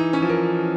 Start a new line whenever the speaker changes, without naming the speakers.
Música